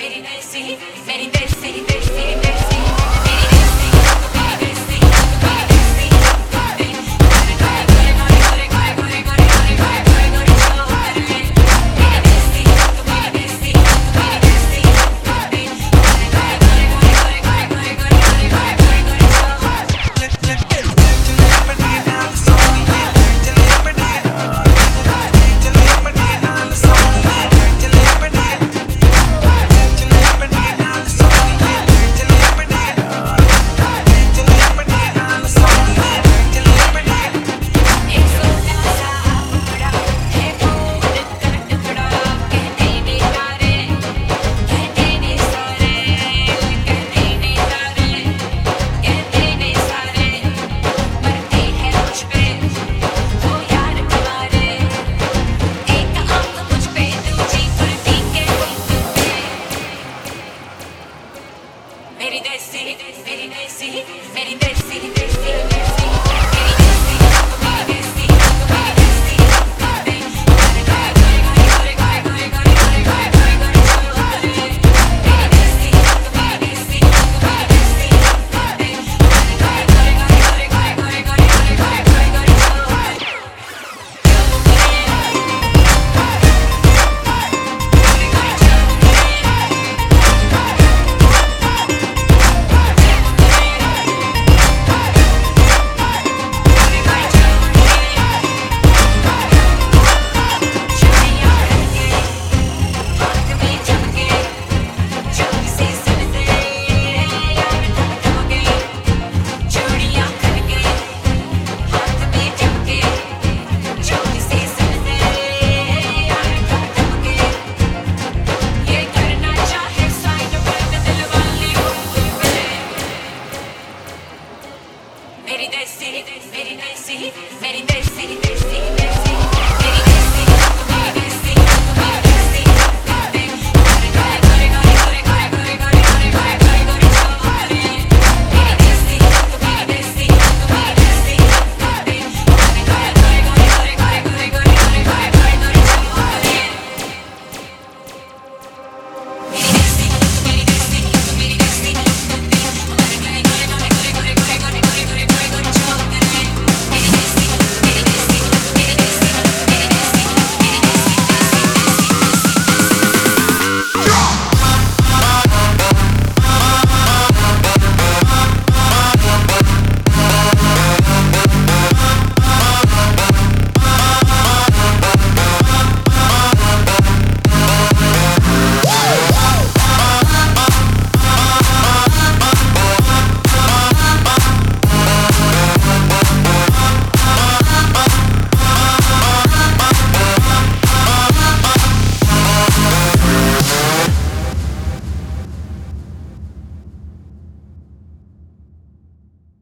very, very, very, very, very, very, very Meri desi, Meridesi, meridesi, meridesi, meridesi, meridesi.